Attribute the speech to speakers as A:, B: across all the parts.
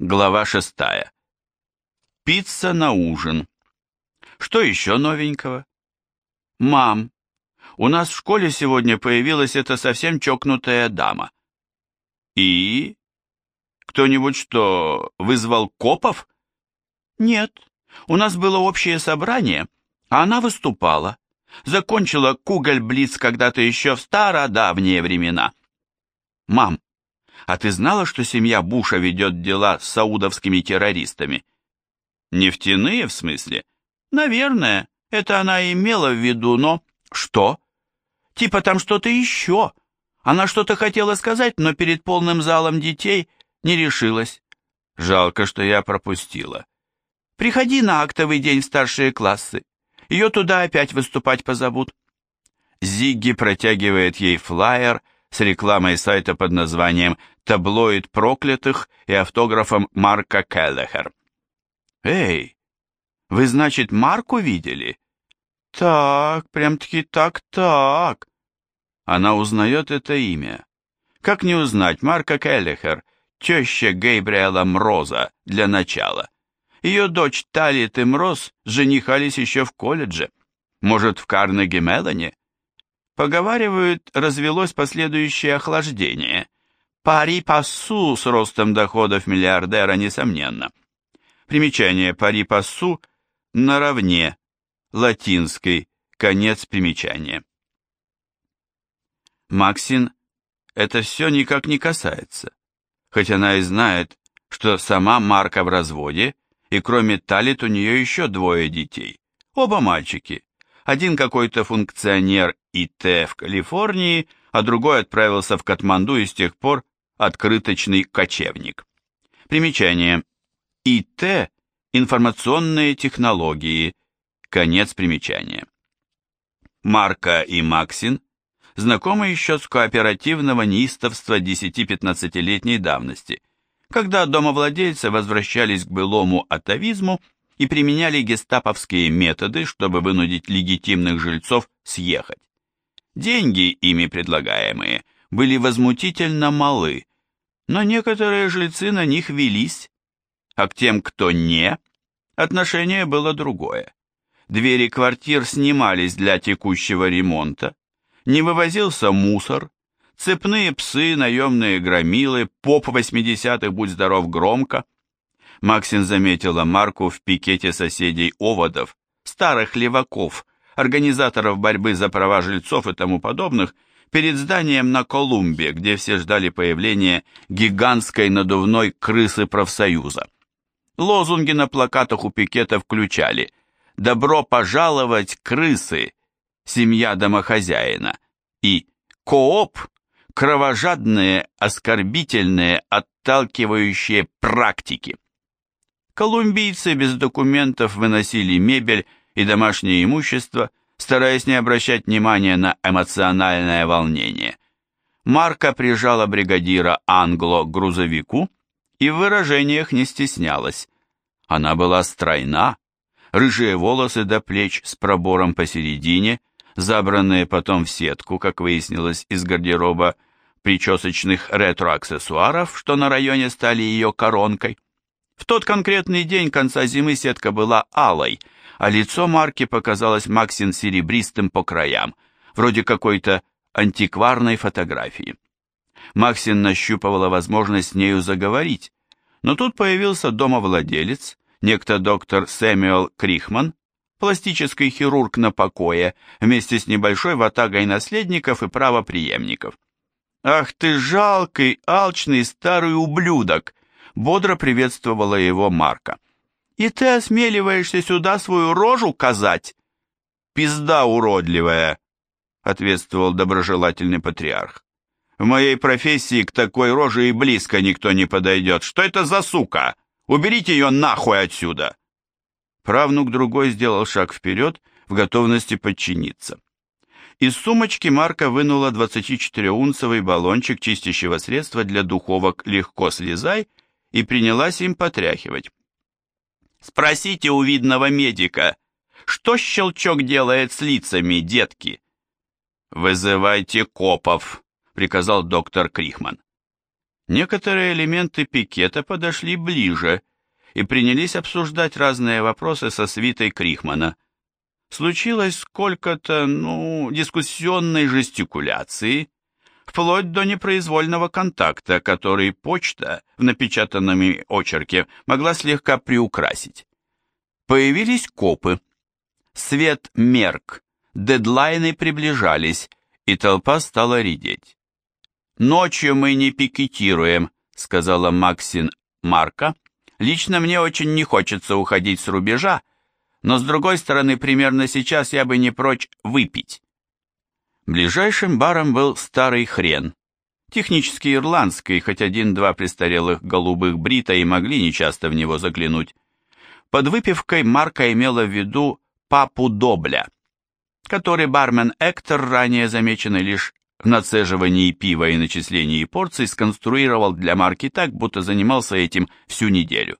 A: Глава шестая. Пицца на ужин. Что еще новенького? Мам, у нас в школе сегодня появилась эта совсем чокнутая дама. И? Кто-нибудь что, вызвал копов? Нет, у нас было общее собрание, а она выступала. Закончила Кугальблиц когда-то еще в стародавние времена. Мам, а ты знала, что семья Буша ведет дела с саудовскими террористами? Нефтяные, в смысле? Наверное, это она имела в виду, но... Что? Типа там что-то еще. Она что-то хотела сказать, но перед полным залом детей не решилась. Жалко, что я пропустила. Приходи на актовый день в старшие классы. Ее туда опять выступать позовут. Зигги протягивает ей флаер с рекламой сайта под названием таблоид проклятых и автографом Марка Келлехер. «Эй, вы, значит, Марку видели?» «Так, прям-таки так-так». Она узнает это имя. Как не узнать Марка Келлихер, теща Гейбриэла Мроза, для начала? Ее дочь Талит и Мроз женихались еще в колледже. Может, в Карнеги Мелане? Поговаривают, развелось последующее охлаждение – Пари пассу с ростом доходов миллиардера, несомненно. Примечание пари пассу наравне, латинской, конец примечания. Максин это все никак не касается, хоть она и знает, что сама Марка в разводе, и кроме Талит у нее еще двое детей, оба мальчики, один какой-то функционер ИТ в Калифорнии, а другой отправился в Катманду и с тех пор открыточный кочевник. Примечание. ИТ – информационные технологии. Конец примечания. Марка и Максин знакомы еще с кооперативного неистовства 10-15-летней давности, когда домовладельцы возвращались к былому атовизму и применяли гестаповские методы, чтобы вынудить легитимных жильцов съехать. Деньги, ими предлагаемые, были возмутительно малы, но некоторые жильцы на них велись, а к тем, кто не, отношение было другое. Двери квартир снимались для текущего ремонта, не вывозился мусор, цепные псы, наемные громилы, поп 80-х, будь здоров, громко. Максин заметила Марку в пикете соседей оводов, старых леваков, организаторов борьбы за права жильцов и тому подобных, перед зданием на Колумбе, где все ждали появления гигантской надувной крысы профсоюза. Лозунги на плакатах у пикета включали «Добро пожаловать, крысы! Семья домохозяина!» и «Кооп! Кровожадные, оскорбительные, отталкивающие практики!» Колумбийцы без документов выносили мебель и домашнее имущество, стараясь не обращать внимания на эмоциональное волнение. Марка прижала бригадира Англо к грузовику и в выражениях не стеснялась. Она была стройна, рыжие волосы до плеч с пробором посередине, забранные потом в сетку, как выяснилось из гардероба причесочных ретро-аксессуаров, что на районе стали ее коронкой. В тот конкретный день конца зимы сетка была алой – а лицо Марки показалось Максин серебристым по краям, вроде какой-то антикварной фотографии. Максин нащупывала возможность с нею заговорить, но тут появился домовладелец, некто доктор Сэмюэл Крихман, пластический хирург на покое, вместе с небольшой ватагой наследников и правоприемников. «Ах ты жалкий, алчный старый ублюдок!» бодро приветствовала его Марка. И ты осмеливаешься сюда свою рожу казать? Пизда уродливая, ответствовал доброжелательный патриарх. В моей профессии к такой роже и близко никто не подойдет. Что это за сука? Уберите ее нахуй отсюда!» Правнук другой сделал шаг вперед в готовности подчиниться. Из сумочки Марка вынула 24-унцевый баллончик чистящего средства для духовок «Легко слезай» и принялась им потряхивать. Спросите у видного медика, что щелчок делает с лицами, детки? Вызывайте копов, приказал доктор Крихман. Некоторые элементы пикета подошли ближе и принялись обсуждать разные вопросы со свитой Крихмана. Случилось сколько-то, ну, дискуссионной жестикуляции, вплоть до непроизвольного контакта, который почта в напечатанном очерке могла слегка приукрасить. Появились копы. Свет мерк, дедлайны приближались, и толпа стала редеть. «Ночью мы не пикетируем», — сказала Максин Марка. «Лично мне очень не хочется уходить с рубежа, но с другой стороны, примерно сейчас я бы не прочь выпить». Ближайшим баром был старый хрен. Технически ирландский, хоть один-два престарелых голубых брита и могли нечасто в него заглянуть. Под выпивкой Марка имела в виду папу Добля, который бармен Эктор, ранее замеченный лишь в нацеживании пива и начислении порций сконструировал для Марки так, будто занимался этим всю неделю.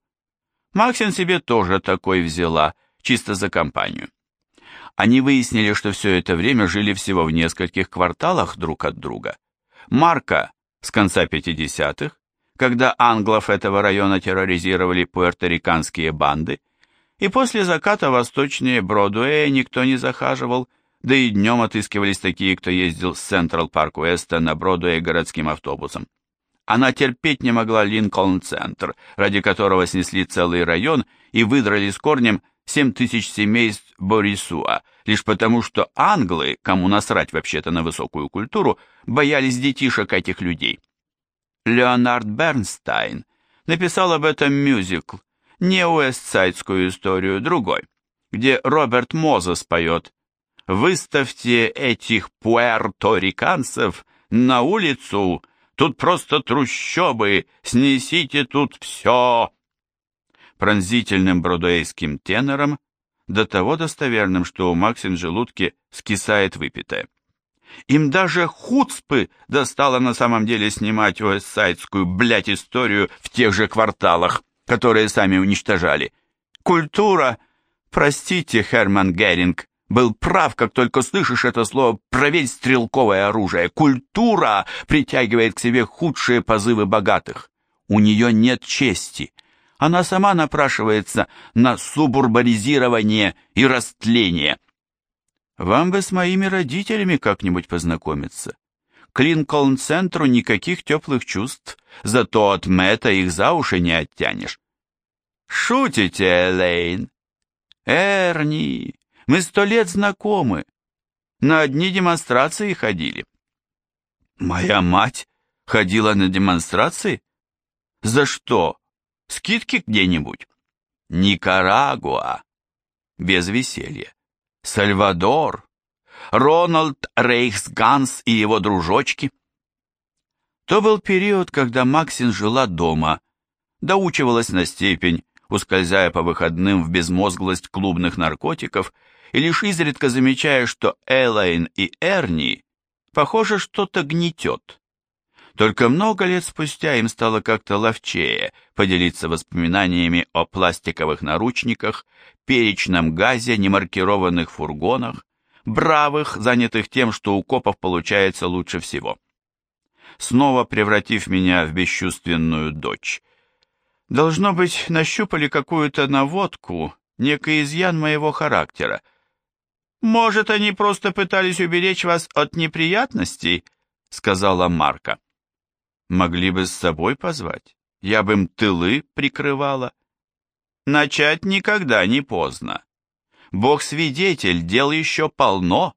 A: Максин себе тоже такой взяла, чисто за компанию. Они выяснили, что все это время жили всего в нескольких кварталах друг от друга. Марка с конца 50-х, когда англов этого района терроризировали пуэрториканские банды, и после заката восточнее Бродуэя никто не захаживал, да и днем отыскивались такие, кто ездил с Централ Парк Уэста на Бродуэй городским автобусом. Она терпеть не могла Линкольн-центр, ради которого снесли целый район и выдрали с корнем 7 тысяч семейств Борисуа, лишь потому что англы, кому насрать вообще-то на высокую культуру, боялись детишек этих людей. Леонард Бернстайн написал об этом мюзикл, не уэстсайдскую историю, другой, где Роберт Мозес поет Выставьте этих пуэрториканцев на улицу, тут просто трущобы, снесите тут все. Пронзительным бродуэйским тенором, до того достоверным, что у Максин желудке скисает выпитое. Им даже хуцпы достало на самом деле снимать уэссайдскую, блядь, историю в тех же кварталах, которые сами уничтожали. Культура, простите, Херман Геринг, был прав, как только слышишь это слово, проверь стрелковое оружие. Культура притягивает к себе худшие позывы богатых. У нее нет чести. Она сама напрашивается на субурбаризирование и растление. Вам бы с моими родителями как-нибудь познакомиться. К Линкольн-центру никаких теплых чувств, зато от Мэтта их за уши не оттянешь. Шутите, Элейн? Эрни, мы сто лет знакомы. На одни демонстрации ходили. Моя мать ходила на демонстрации? За что? Скидки где-нибудь? Никарагуа. Без веселья. Сальвадор. Рональд Рейхсганс и его дружочки. То был период, когда Максин жила дома, доучивалась на степень, ускользая по выходным в безмозглость клубных наркотиков и лишь изредка замечая, что Элайн и Эрни, похоже, что-то гнетет. Только много лет спустя им стало как-то ловчее поделиться воспоминаниями о пластиковых наручниках, перечном газе, немаркированных фургонах, бравых, занятых тем, что у копов получается лучше всего. Снова превратив меня в бесчувственную дочь. Должно быть, нащупали какую-то наводку, некий изъян моего характера, «Может, они просто пытались уберечь вас от неприятностей?» — сказала Марка. «Могли бы с собой позвать. Я бы им тылы прикрывала». «Начать никогда не поздно. Бог свидетель, дел еще полно.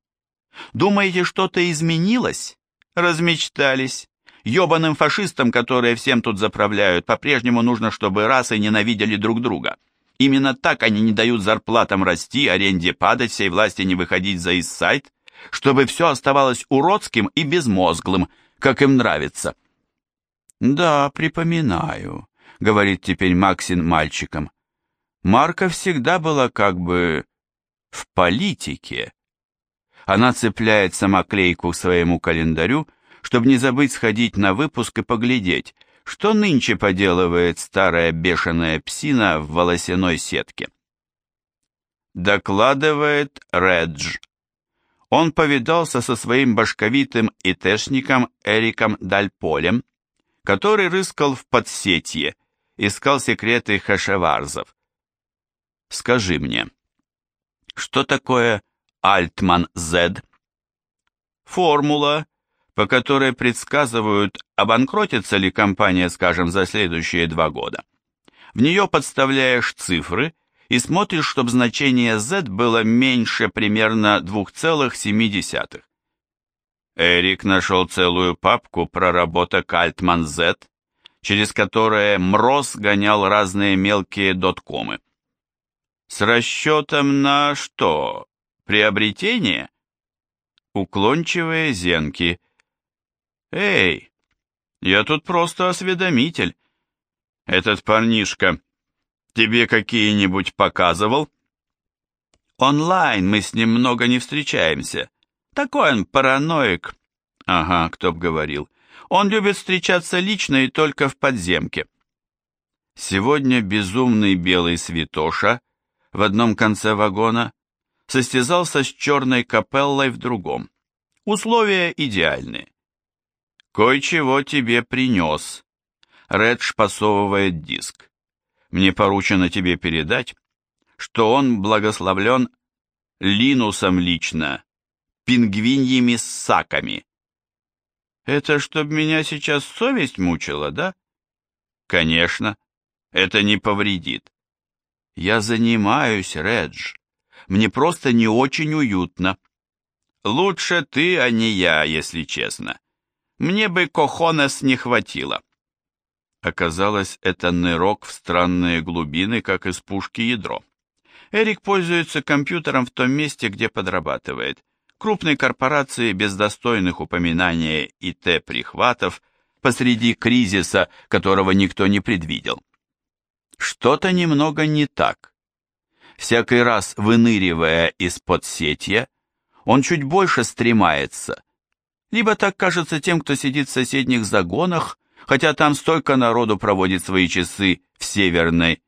A: Думаете, что-то изменилось? Размечтались. Ёбаным фашистам, которые всем тут заправляют, по-прежнему нужно, чтобы расы ненавидели друг друга». Именно так они не дают зарплатам расти, аренде падать, всей власти не выходить за Иссайт, чтобы все оставалось уродским и безмозглым, как им нравится. «Да, припоминаю», — говорит теперь Максин мальчиком. «Марка всегда была как бы в политике». Она цепляет самоклейку к своему календарю, чтобы не забыть сходить на выпуск и поглядеть, что нынче поделывает старая бешеная псина в волосяной сетке? Докладывает Редж. Он повидался со своим башковитым ИТшником Эриком Дальполем, который рыскал в подсетье, искал секреты хашеварзов. Скажи мне, что такое Альтман-З? Формула, по которой предсказывают, обанкротится ли компания, скажем, за следующие два года. В нее подставляешь цифры и смотришь, чтобы значение Z было меньше примерно 2,7. Эрик нашел целую папку проработок Альтман Z, через которые Мроз гонял разные мелкие доткомы. С расчетом на что? Приобретение? Уклончивые зенки. Эй, я тут просто осведомитель. Этот парнишка тебе какие-нибудь показывал? Онлайн мы с ним много не встречаемся. Такой он параноик. Ага, кто б говорил. Он любит встречаться лично и только в подземке. Сегодня безумный белый святоша в одном конце вагона состязался с черной капеллой в другом. Условия идеальные. «Кое-чего тебе принес», Редж посовывает диск. Мне поручено тебе передать, что он благословлен Линусом лично, пингвиньими саками. Это чтоб меня сейчас совесть мучила, да? Конечно, это не повредит. Я занимаюсь, Редж. Мне просто не очень уютно. Лучше ты, а не я, если честно. Мне бы кохонес не хватило. Оказалось, это нырок в странные глубины, как из пушки ядро. Эрик пользуется компьютером в том месте, где подрабатывает. Крупной корпорации без достойных упоминания ИТ-прихватов посреди кризиса, которого никто не предвидел. Что-то немного не так. Всякий раз выныривая из-под сетья, он чуть больше стремается. Либо так кажется тем, кто сидит в соседних загонах, хотя там столько народу проводит свои часы в Северной.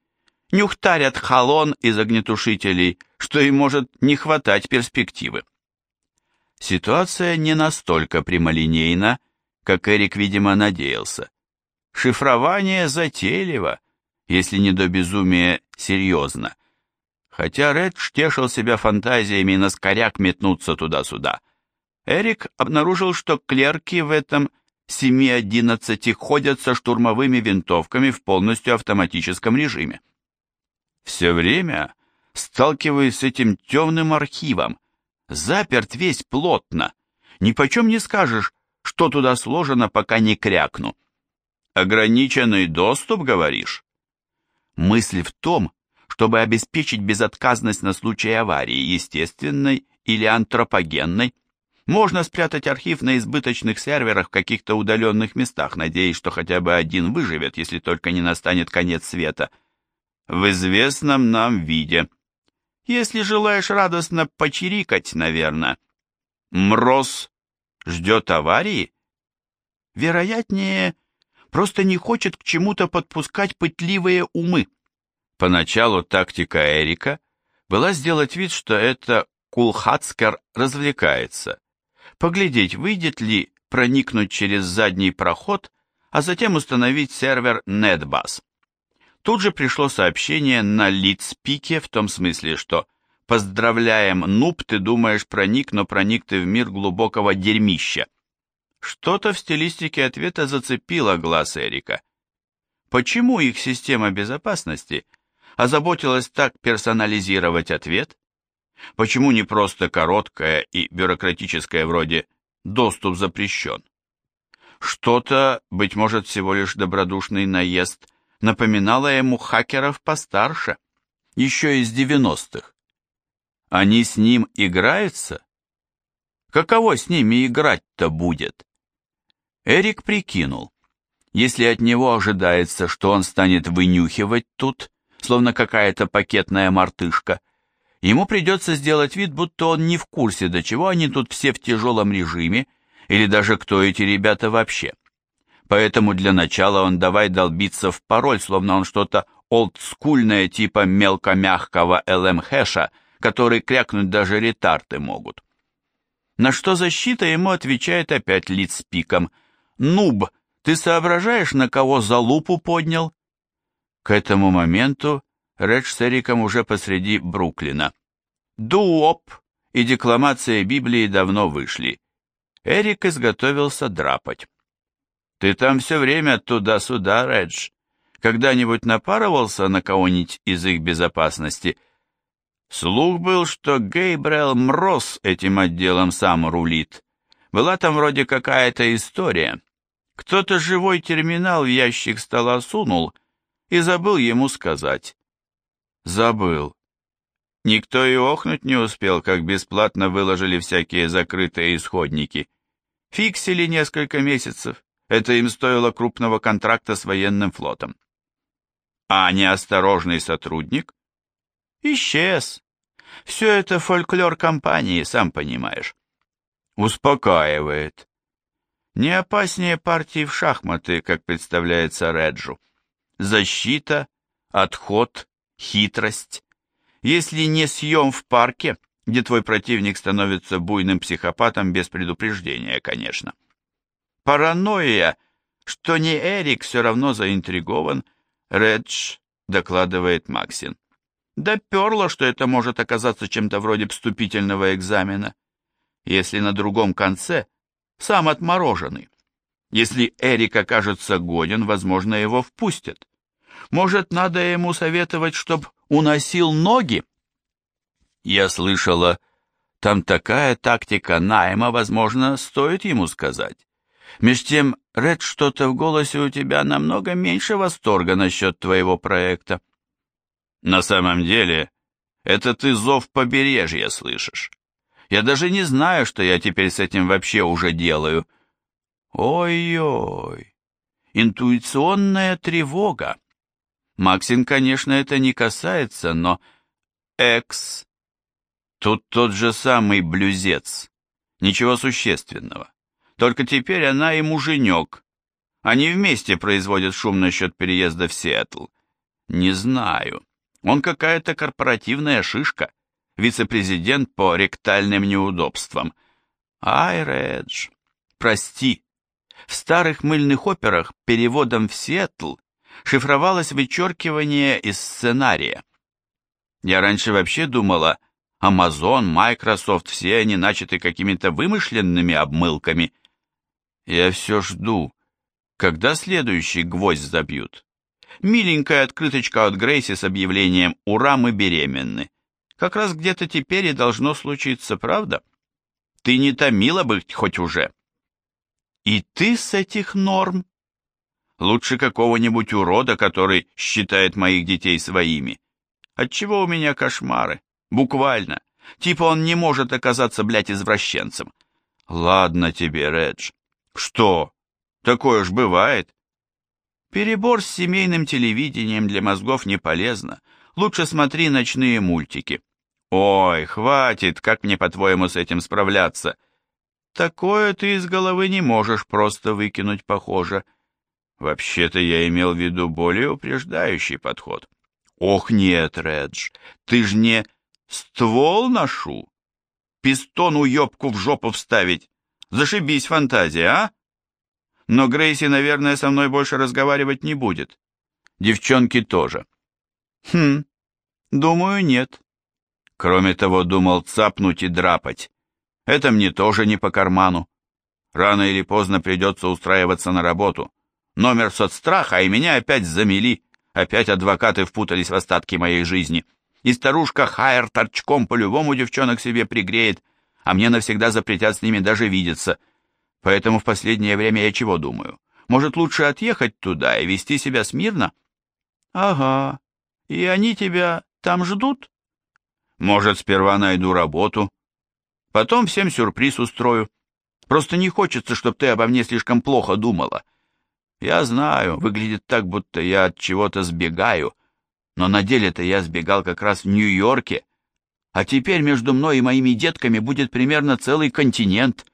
A: Нюхтарят халон из огнетушителей, что им может не хватать перспективы. Ситуация не настолько прямолинейна, как Эрик, видимо, надеялся. Шифрование затейливо, если не до безумия серьезно. Хотя Редж тешил себя фантазиями на скоряк метнуться туда-сюда. Эрик обнаружил, что клерки в этом – 7-11 ходят со штурмовыми винтовками в полностью автоматическом режиме. Все время сталкиваюсь с этим темным архивом, заперт весь плотно, ни почем не скажешь, что туда сложено, пока не крякну. Ограниченный доступ, говоришь? Мысль в том, чтобы обеспечить безотказность на случай аварии, естественной или антропогенной, можно спрятать архив на избыточных серверах в каких-то удаленных местах, надеясь, что хотя бы один выживет, если только не настанет конец света. В известном нам виде. Если желаешь радостно почирикать, наверное. Мроз ждет аварии? Вероятнее, просто не хочет к чему-то подпускать пытливые умы. Поначалу тактика Эрика была сделать вид, что это Кулхацкер развлекается поглядеть, выйдет ли проникнуть через задний проход, а затем установить сервер NetBus. Тут же пришло сообщение на лидспике в том смысле, что «Поздравляем, нуб, ты думаешь проник, но проник ты в мир глубокого дерьмища». Что-то в стилистике ответа зацепило глаз Эрика. Почему их система безопасности озаботилась так персонализировать ответ? Почему не просто короткое и бюрократическое вроде «доступ запрещен»? Что-то, быть может, всего лишь добродушный наезд, напоминало ему хакеров постарше, еще из девяностых. Они с ним играются? Каково с ними играть-то будет? Эрик прикинул, если от него ожидается, что он станет вынюхивать тут, словно какая-то пакетная мартышка, Ему придется сделать вид, будто он не в курсе, до чего они тут все в тяжелом режиме, или даже кто эти ребята вообще. Поэтому для начала он давай долбиться в пароль, словно он что-то олдскульное типа мелко-мягкого LM-хэша, который крякнуть даже ретарты могут. На что защита ему отвечает опять лиц пиком. «Нуб, Ты соображаешь, на кого залупу поднял?» К этому моменту Редж с Эриком уже посреди Бруклина. Дуоп и декламация Библии давно вышли. Эрик изготовился драпать. «Ты там все время туда-сюда, Редж. Когда-нибудь напарывался на кого-нибудь из их безопасности?» Слух был, что Гейбрел Мроз этим отделом сам рулит. Была там вроде какая-то история. Кто-то живой терминал в ящик стола сунул и забыл ему сказать. Забыл. Никто и охнуть не успел, как бесплатно выложили всякие закрытые исходники. Фиксили несколько месяцев. Это им стоило крупного контракта с военным флотом. А неосторожный сотрудник? Исчез. Все это фольклор компании, сам понимаешь. Успокаивает. Не опаснее партии в шахматы, как представляется Реджу. Защита, отход, хитрость. Если не съем в парке, где твой противник становится буйным психопатом без предупреждения, конечно. Паранойя, что не Эрик все равно заинтригован, Редж, докладывает Максин. Доперло, что это может оказаться чем-то вроде вступительного экзамена. Если на другом конце сам отмороженный. Если Эрик окажется годен, возможно, его впустят. Может, надо ему советовать, чтоб уносил ноги? Я слышала, там такая тактика найма, возможно, стоит ему сказать. Меж тем, Ред, что-то в голосе у тебя намного меньше восторга насчет твоего проекта. На самом деле, это ты зов побережья слышишь. Я даже не знаю, что я теперь с этим вообще уже делаю. Ой-ой, интуиционная тревога. Максин, конечно, это не касается, но... Экс. Тут тот же самый блюзец. Ничего существенного. Только теперь она и муженек. Они вместе производят шум насчет переезда в Сиэтл. Не знаю. Он какая-то корпоративная шишка, вице-президент по ректальным неудобствам. Ай, Редж, прости. В старых мыльных операх переводом в Сиэтл шифровалось вычеркивание из сценария. Я раньше вообще думала, Amazon, Microsoft, все они начаты какими-то вымышленными обмылками. Я все жду, когда следующий гвоздь забьют. Миленькая открыточка от Грейси с объявлением «Ура, мы беременны». Как раз где-то теперь и должно случиться, правда? Ты не томила бы хоть уже. И ты с этих норм? Лучше какого-нибудь урода, который считает моих детей своими. Отчего у меня кошмары? Буквально. Типа он не может оказаться, блядь, извращенцем. Ладно тебе, Редж. Что? Такое ж бывает. Перебор с семейным телевидением для мозгов не полезно. Лучше смотри ночные мультики. Ой, хватит, как мне, по-твоему, с этим справляться? Такое ты из головы не можешь просто выкинуть, похоже. Вообще-то я имел в виду более упреждающий подход. Ох нет, Редж, ты ж не ствол ношу. Пистон уебку в жопу вставить. Зашибись фантазия, а? но Грейси, наверное, со мной больше разговаривать не будет. Девчонки тоже. Хм, думаю, нет. Кроме того, думал цапнуть и драпать. Это мне тоже не по карману. Рано или поздно придется устраиваться на работу. Номер соцстраха, и меня опять замели. Опять адвокаты впутались в остатки моей жизни. И старушка Хайер торчком по-любому девчонок себе пригреет, а мне навсегда запретят с ними даже видеться — Поэтому в последнее время я чего думаю? Может, лучше отъехать туда и вести себя смирно? Ага. И они тебя там ждут? Может, сперва найду работу, потом всем сюрприз устрою. Просто не хочется, чтобы ты обо мне слишком плохо думала. Я знаю, выглядит так, будто я от чего-то сбегаю, но на деле-то я сбегал как раз в Нью-Йорке, а теперь между мной и моими детками будет примерно целый континент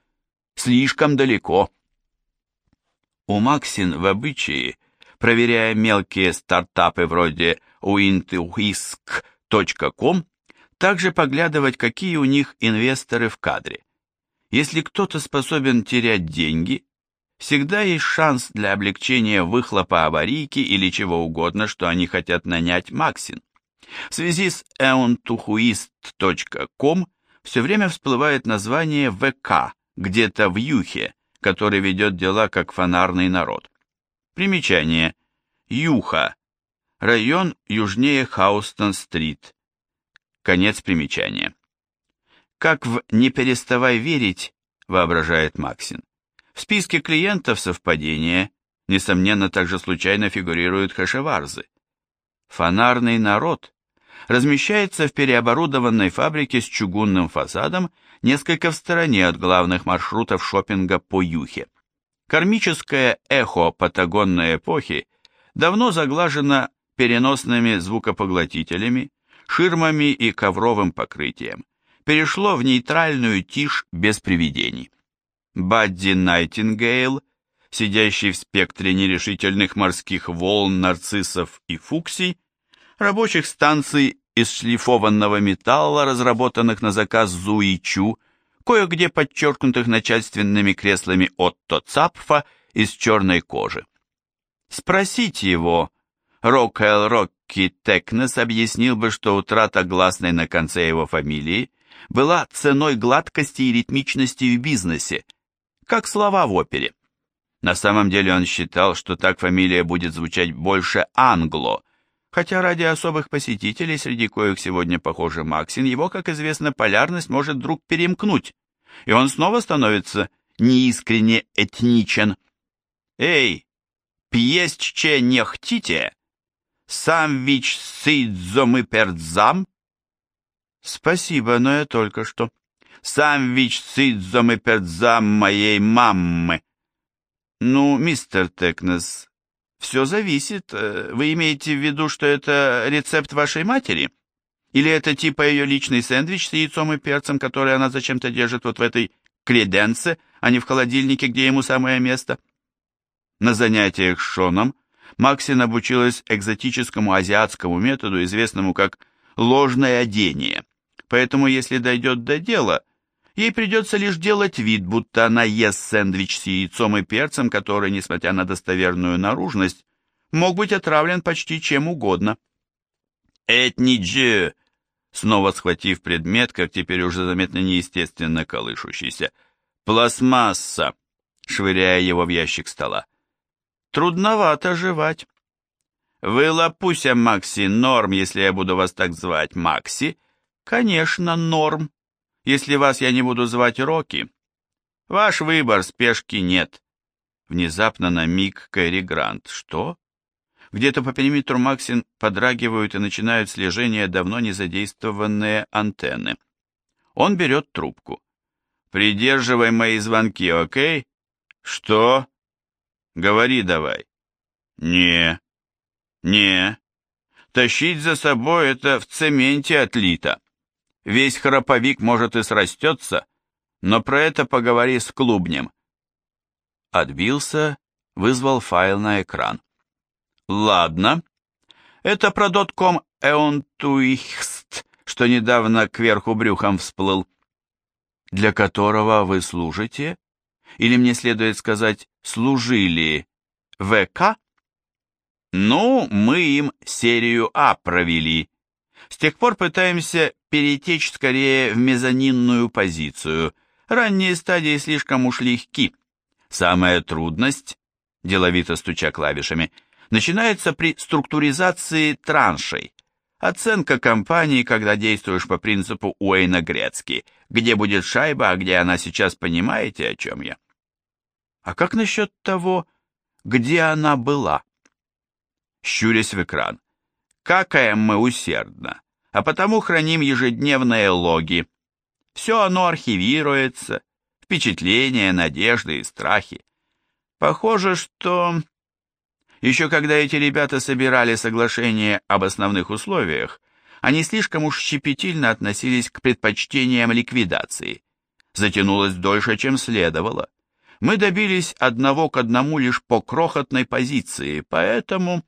A: слишком далеко. У Максин в обычае, проверяя мелкие стартапы вроде wintuhisk.com, также поглядывать, какие у них инвесторы в кадре. Если кто-то способен терять деньги, всегда есть шанс для облегчения выхлопа аварийки или чего угодно, что они хотят нанять Максин. В связи с eontuhuist.com все время всплывает название ВК, где-то в Юхе, который ведет дела как фонарный народ. Примечание. Юха. Район южнее Хаустон-стрит. Конец примечания. Как в «Не переставай верить», воображает Максин. В списке клиентов совпадения, несомненно, также случайно фигурируют хашеварзы. Фонарный народ размещается в переоборудованной фабрике с чугунным фасадом несколько в стороне от главных маршрутов шопинга по Юхе. Кармическое эхо патагонной эпохи давно заглажено переносными звукопоглотителями, ширмами и ковровым покрытием, перешло в нейтральную тишь без привидений. Бадди Найтингейл, сидящий в спектре нерешительных морских волн, нарциссов и фуксий, рабочих станций из шлифованного металла, разработанных на заказ Зуичу, кое-где подчеркнутых начальственными креслами Отто Цапфа из черной кожи. Спросить его, Рокэл Рокки Текнес объяснил бы, что утрата гласной на конце его фамилии была ценой гладкости и ритмичности в бизнесе, как слова в опере. На самом деле он считал, что так фамилия будет звучать больше англо, хотя ради особых посетителей, среди коих сегодня, похоже, Максин, его, как известно, полярность может вдруг перемкнуть, и он снова становится неискренне этничен. «Эй, пьесче не хтите? Сам вич сыдзом и пердзам?» «Спасибо, но я только что». «Сам вич сыдзом и пердзам моей маммы». «Ну, мистер Текнес, все зависит. Э, вы имеете в виду, что это рецепт вашей матери? Или это типа ее личный сэндвич с яйцом и перцем, который она зачем-то держит вот в этой креденце, а не в холодильнике, где ему самое место? На занятиях с Шоном Максин обучилась экзотическому азиатскому методу, известному как ложное одение. Поэтому, если дойдет до дела, ей придется лишь делать вид, будто она ест сэндвич с яйцом и перцем, который, несмотря на достоверную наружность, мог быть отравлен почти чем угодно. «Этниджи!» Снова схватив предмет, как теперь уже заметно неестественно колышущийся. «Пластмасса!» швыряя его в ящик стола. «Трудновато жевать». «Вы лапуся, Макси, норм, если я буду вас так звать, Макси?» «Конечно, норм, если вас я не буду звать Рокки. Ваш выбор, спешки нет». Внезапно на миг Кэрри Грант. «Что?» Где-то по периметру Максин подрагивают и начинают слежение давно не задействованные антенны. Он берет трубку. «Придерживай мои звонки, окей?» «Что?» «Говори давай». «Не». «Не». «Тащить за собой это в цементе отлито. Весь храповик может и срастется, но про это поговори с клубнем». Отбился, вызвал файл на экран. Ладно. Это про дотком Эонтуихст, что недавно кверху брюхом всплыл. Для которого вы служите? Или мне следует сказать «служили» ВК? Ну, мы им серию А провели. С тех пор пытаемся перетечь скорее в мезонинную позицию. Ранние стадии слишком уж легки. Самая трудность, деловито стуча клавишами, — начинается при структуризации траншей. Оценка компании, когда действуешь по принципу Уэйна Грецки, где будет шайба, а где она сейчас, понимаете, о чем я? А как насчет того, где она была? Щурясь в экран. Какаем мы усердно, а потому храним ежедневные логи. Все оно архивируется, впечатления, надежды и страхи. Похоже, что еще когда эти ребята собирали соглашение об основных условиях, они слишком уж щепетильно относились к предпочтениям ликвидации. Затянулось дольше, чем следовало. Мы добились одного к одному лишь по крохотной позиции, поэтому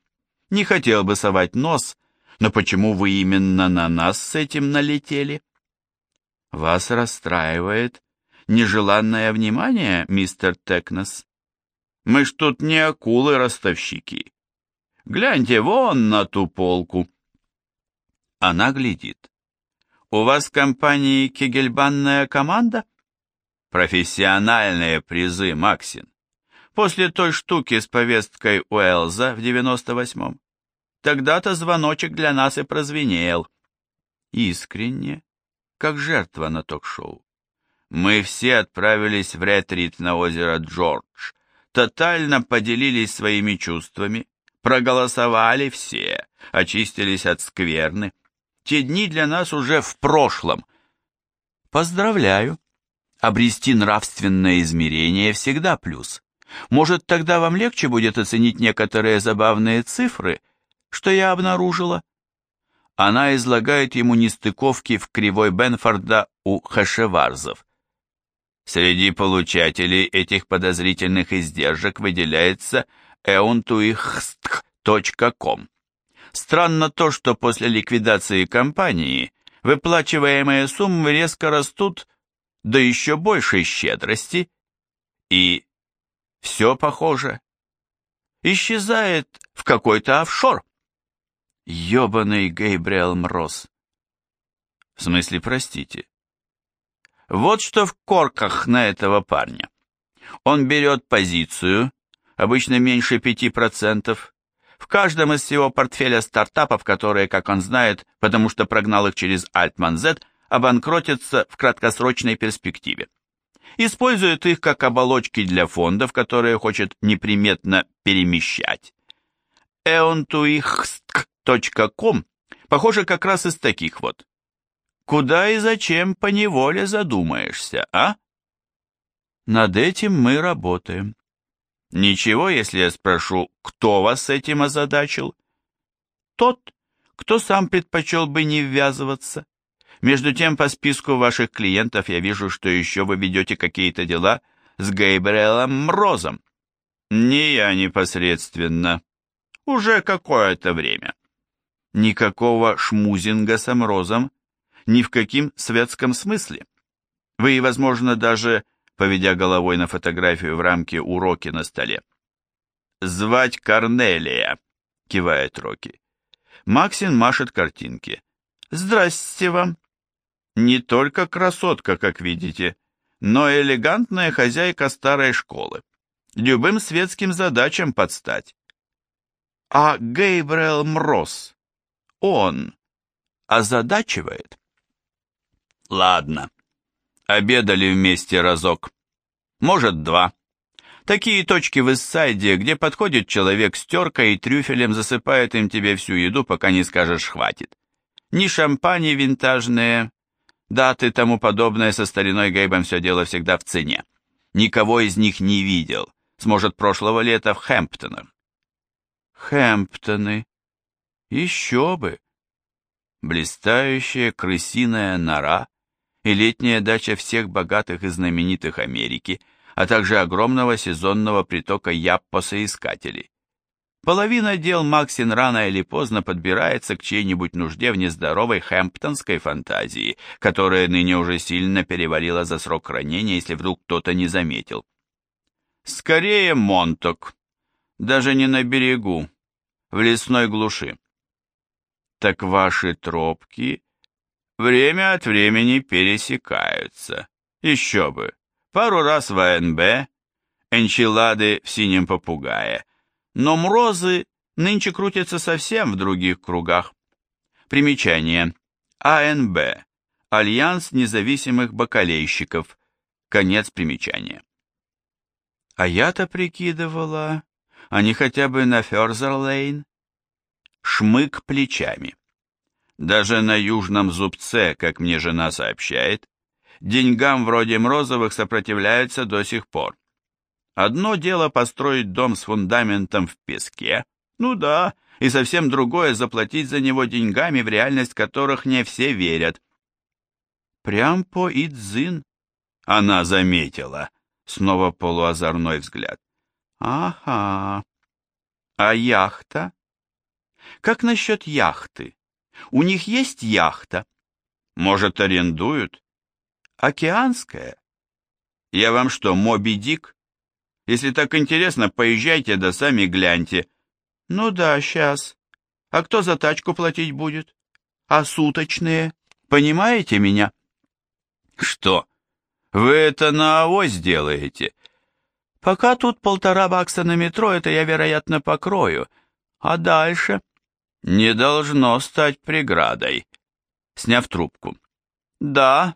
A: не хотел бы совать нос, но почему вы именно на нас с этим налетели? Вас расстраивает нежеланное внимание, мистер Текнес? Мы ж тут не акулы-ростовщики. Гляньте вон на ту полку. Она глядит. У вас в компании кегельбанная команда? Профессиональные призы, Максин. После той штуки с повесткой Уэлза в 98-м. Тогда-то звоночек для нас и прозвенел. Искренне, как жертва на ток-шоу. Мы все отправились в ретрит на озеро Джордж, тотально поделились своими чувствами, проголосовали все, очистились от скверны. Те дни для нас уже в прошлом. Поздравляю. Обрести нравственное измерение всегда плюс. Может, тогда вам легче будет оценить некоторые забавные цифры, что я обнаружила? Она излагает ему нестыковки в кривой Бенфорда у хашеварзов. Среди получателей этих подозрительных издержек выделяется euntuixtk.com. Странно то, что после ликвидации компании выплачиваемые суммы резко растут до еще большей щедрости, и все похоже. Исчезает в какой-то офшор. Ёбаный Гейбриэл Мроз. В смысле, простите. Вот что в корках на этого парня. Он берет позицию, обычно меньше 5%, в каждом из всего портфеля стартапов, которые, как он знает, потому что прогнал их через Altman Z, обанкротятся в краткосрочной перспективе. Использует их как оболочки для фондов, которые хочет неприметно перемещать. eontuixtk.com похоже как раз из таких вот. Куда и зачем по неволе задумаешься, а? Над этим мы работаем. Ничего, если я спрошу, кто вас этим озадачил? Тот, кто сам предпочел бы не ввязываться. Между тем, по списку ваших клиентов я вижу, что еще вы ведете какие-то дела с Гейбриэлом Мрозом. Не я непосредственно. Уже какое-то время. Никакого шмузинга с Мрозом ни в каким светском смысле. Вы, возможно, даже, поведя головой на фотографию в рамке уроки на столе. «Звать Корнелия», — кивает Рокки. Максин машет картинки. «Здрасте вам». Не только красотка, как видите, но и элегантная хозяйка старой школы. Любым светским задачам подстать. А Гейбрел Мроз, он озадачивает? Ладно. Обедали вместе разок. Может, два. Такие точки в Иссайде, где подходит человек с теркой и трюфелем, засыпает им тебе всю еду, пока не скажешь «хватит». Ни шампани винтажные, даты тому подобное, со стариной Гейбом все дело всегда в цене. Никого из них не видел, сможет прошлого лета в Хэмптонах. Хэмптоны. Еще бы. Блистающая крысиная нора, и летняя дача всех богатых и знаменитых Америки, а также огромного сезонного притока яппосоискателей. Половина дел Максин рано или поздно подбирается к чьей-нибудь нужде в нездоровой хэмптонской фантазии, которая ныне уже сильно перевалила за срок хранения, если вдруг кто-то не заметил. Скорее Монток, даже не на берегу, в лесной глуши. Так ваши тропки время от времени пересекаются. Еще бы. Пару раз в АНБ, энчилады в синем попугае. Но мрозы нынче крутятся совсем в других кругах. Примечание. АНБ. Альянс независимых бакалейщиков. Конец примечания. А я-то прикидывала, они хотя бы на Ферзерлейн. Шмык плечами. Даже на южном зубце, как мне жена сообщает, деньгам вроде Мрозовых сопротивляются до сих пор. Одно дело построить дом с фундаментом в песке, ну да, и совсем другое заплатить за него деньгами, в реальность которых не все верят. Прям по Идзин, она заметила, снова полуозорной взгляд. Ага. А яхта? Как насчет яхты? У них есть яхта. Может, арендуют? Океанская? Я вам что, Моби Дик? Если так интересно, поезжайте да сами гляньте.
B: Ну да, сейчас. А кто за тачку платить будет? А суточные? Понимаете меня?
A: Что? Вы это на авось делаете?
B: Пока тут полтора бакса на метро, это я, вероятно, покрою. А дальше?
A: Не должно стать преградой. Сняв трубку.
B: Да,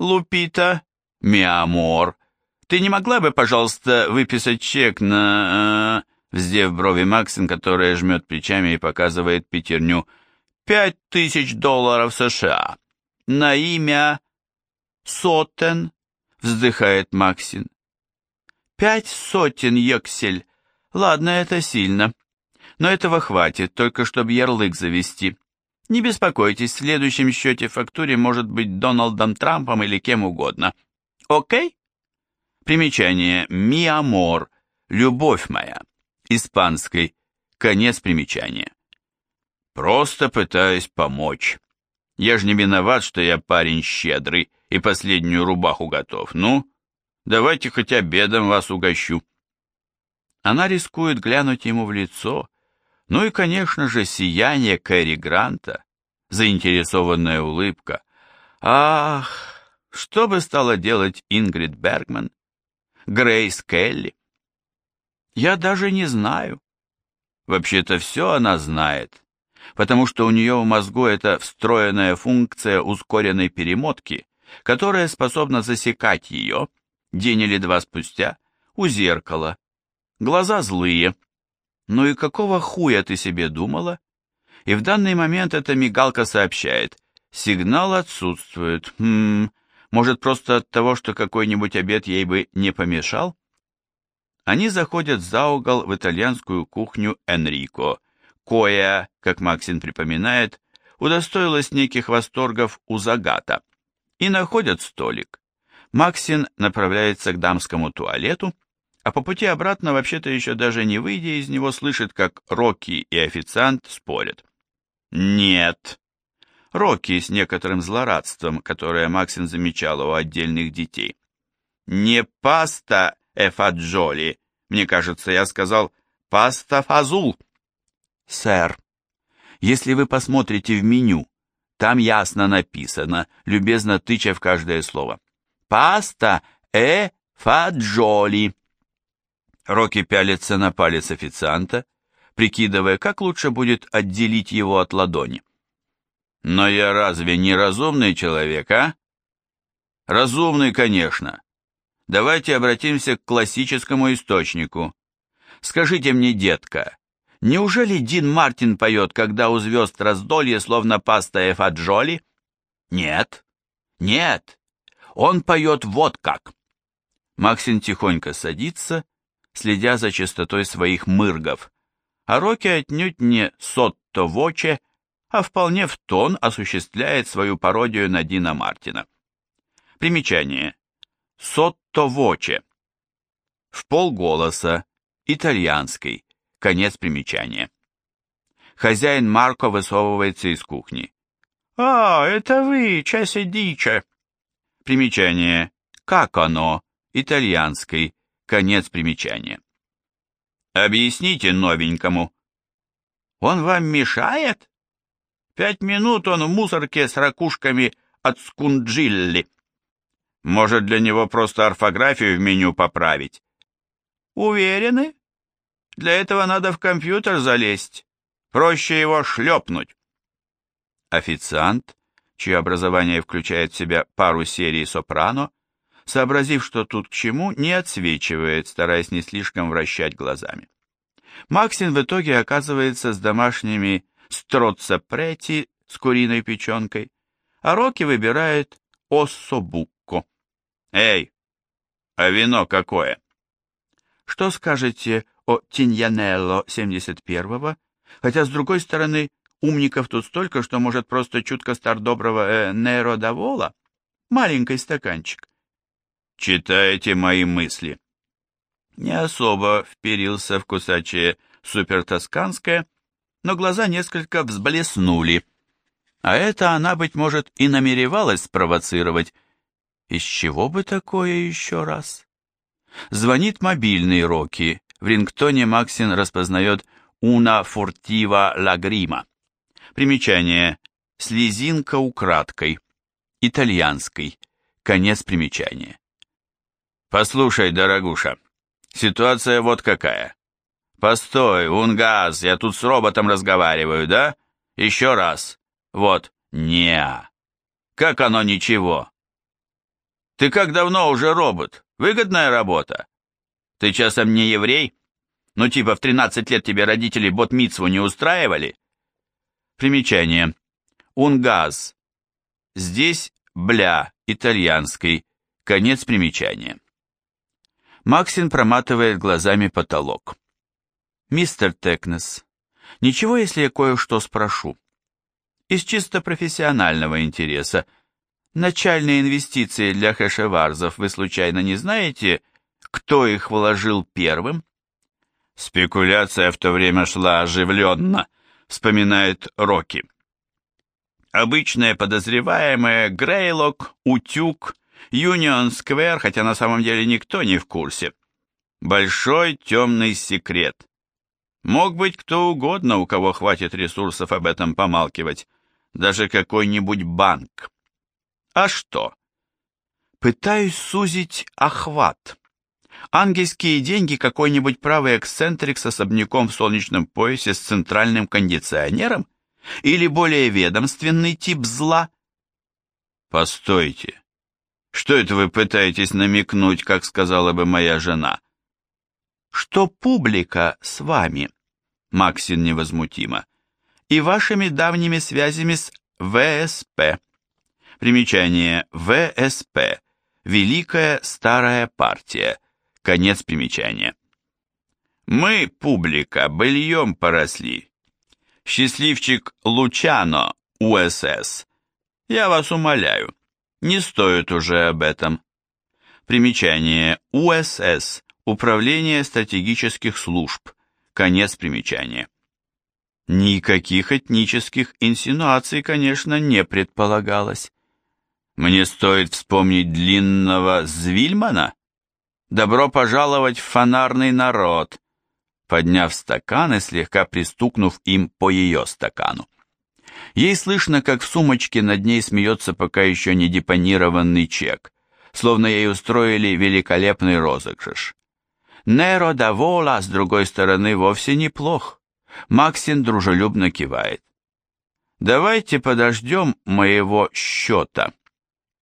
B: Лупита,
A: миамор, ты не могла бы, пожалуйста, выписать чек на... Э, вздев брови Максин, которая жмет плечами и показывает пятерню. Пять тысяч долларов США. На имя...
B: Сотен, вздыхает Максин. Пять сотен, Йоксель. Ладно, это сильно. Но этого хватит, только чтобы ярлык завести. Не беспокойтесь, в следующем счете фактуре может быть Дональдом Трампом или кем угодно. Окей? Примечание «ми амор» – «любовь моя», испанской, конец примечания.
A: Просто пытаюсь помочь. Я же не виноват, что я парень щедрый и последнюю рубаху готов. Ну, давайте хоть обедом вас угощу.
B: Она рискует глянуть ему в лицо, ну и, конечно же, сияние Кэрри Гранта, заинтересованная улыбка. Ах, что бы стала делать Ингрид Бергман? Грейс Келли? Я даже не знаю. Вообще-то все она знает, потому что у нее в мозгу это встроенная функция ускоренной перемотки, которая способна засекать ее, день или два спустя, у зеркала. Глаза злые, «Ну и какого хуя ты себе думала?» И в данный момент эта мигалка сообщает. Сигнал отсутствует. Хм, может, просто от того, что какой-нибудь обед ей бы не помешал? Они заходят за угол в итальянскую кухню Энрико. Коя, как Максин припоминает, удостоилась неких восторгов у Загата. И находят столик. Максин направляется к дамскому туалету, а по пути обратно, вообще-то еще даже не выйдя из него, слышит, как Рокки и официант спорят. «Нет». Рокки с некоторым злорадством, которое Максин замечала у отдельных детей. «Не паста эфаджоли, мне кажется, я сказал паста фазул». «Сэр, если вы посмотрите в меню, там ясно написано, любезно тыча в каждое слово. Паста э фаджоли. Рокки пялится на палец официанта, прикидывая, как лучше будет отделить его от ладони. «Но я разве не разумный человек, а?» «Разумный, конечно. Давайте обратимся к классическому источнику. Скажите мне, детка, неужели Дин Мартин поет, когда у звезд раздолье, словно паста эфаджоли?» «Нет, нет, он поет вот как». Максин тихонько садится следя за чистотой своих мыргов, а Рокки отнюдь не сотто воче, а вполне в тон осуществляет свою пародию на Дина Мартина. Примечание. Сотто воче. В полголоса, итальянский, конец примечания. Хозяин Марко высовывается из кухни. «А, это вы, часе дича!» Примечание. Как оно? Итальянский. Конец примечания. Объясните новенькому. Он вам мешает? Пять минут он в мусорке с ракушками от скунджилли. Может, для него просто орфографию в меню поправить? Уверены? Для этого надо в компьютер залезть. Проще его шлепнуть. Официант, чье образование включает в себя пару серий сопрано, сообразив, что тут к чему, не отсвечивает, стараясь не слишком вращать глазами. Максин в итоге оказывается с домашними строццапрети с куриной печенкой, а Рокки выбирает оссобукко. «Эй, а вино какое?» «Что скажете о Тиньянелло 71-го? Хотя, с другой стороны, умников тут столько, что может просто чутко стар доброго э, Неро Давола. Маленький стаканчик.
A: Читаете мои мысли.
B: Не особо вперился в кусачее супертосканское, но глаза несколько взблеснули. А это она, быть может, и намеревалась спровоцировать. Из чего бы такое еще раз? Звонит мобильный Рокки. В рингтоне Максин распознает «Уна фуртива лагрима». Примечание. Слезинка украдкой. Итальянской. Конец примечания. Послушай, дорогуша, ситуация вот какая. Постой, унгаз, я тут с роботом разговариваю, да? Еще раз. Вот. не Как оно ничего? Ты как давно уже робот? Выгодная работа? Ты часом не еврей? Ну типа в 13 лет тебе родители бот-митсву не устраивали? Примечание. Унгаз. Здесь бля, итальянский. Конец примечания. Максин проматывает глазами потолок. «Мистер Текнес, ничего, если я кое-что спрошу? Из чисто профессионального интереса. Начальные инвестиции для хэшеварзов вы случайно не знаете, кто их вложил первым?»
A: Спекуляция в то время шла оживленно, вспоминает Рокки. Обычные подозреваемые Грейлок, Утюг, Юнион Сквер, хотя на самом деле никто не в курсе. Большой темный секрет. Мог быть кто угодно, у кого хватит ресурсов об этом помалкивать, даже какой-нибудь банк. А что? Пытаюсь сузить охват. Ангельские деньги какой-нибудь правый эксцентрик с особняком в солнечном поясе с центральным кондиционером? Или более ведомственный тип зла? Постойте. Что это вы пытаетесь намекнуть, как сказала бы моя жена? Что публика с вами, Максин невозмутимо, и вашими давними связями с ВСП. Примечание ВСП. Великая старая партия. Конец примечания. Мы, публика, быльем поросли, Счастливчик Лучано, УСС. Я вас умоляю, не стоит уже об этом. Примечание УСС. Управление стратегических служб. Конец примечания. Никаких этнических инсинуаций, конечно, не предполагалось. Мне стоит вспомнить длинного Звильмана? Добро пожаловать в фонарный народ подняв стакан и слегка пристукнув им по ее стакану. Ей слышно, как в сумочке над ней смеется пока еще не депонированный чек, словно ей устроили великолепный розыгрыш. Неро Давола, с другой стороны, вовсе неплох. Максин дружелюбно кивает. «Давайте подождем моего счета».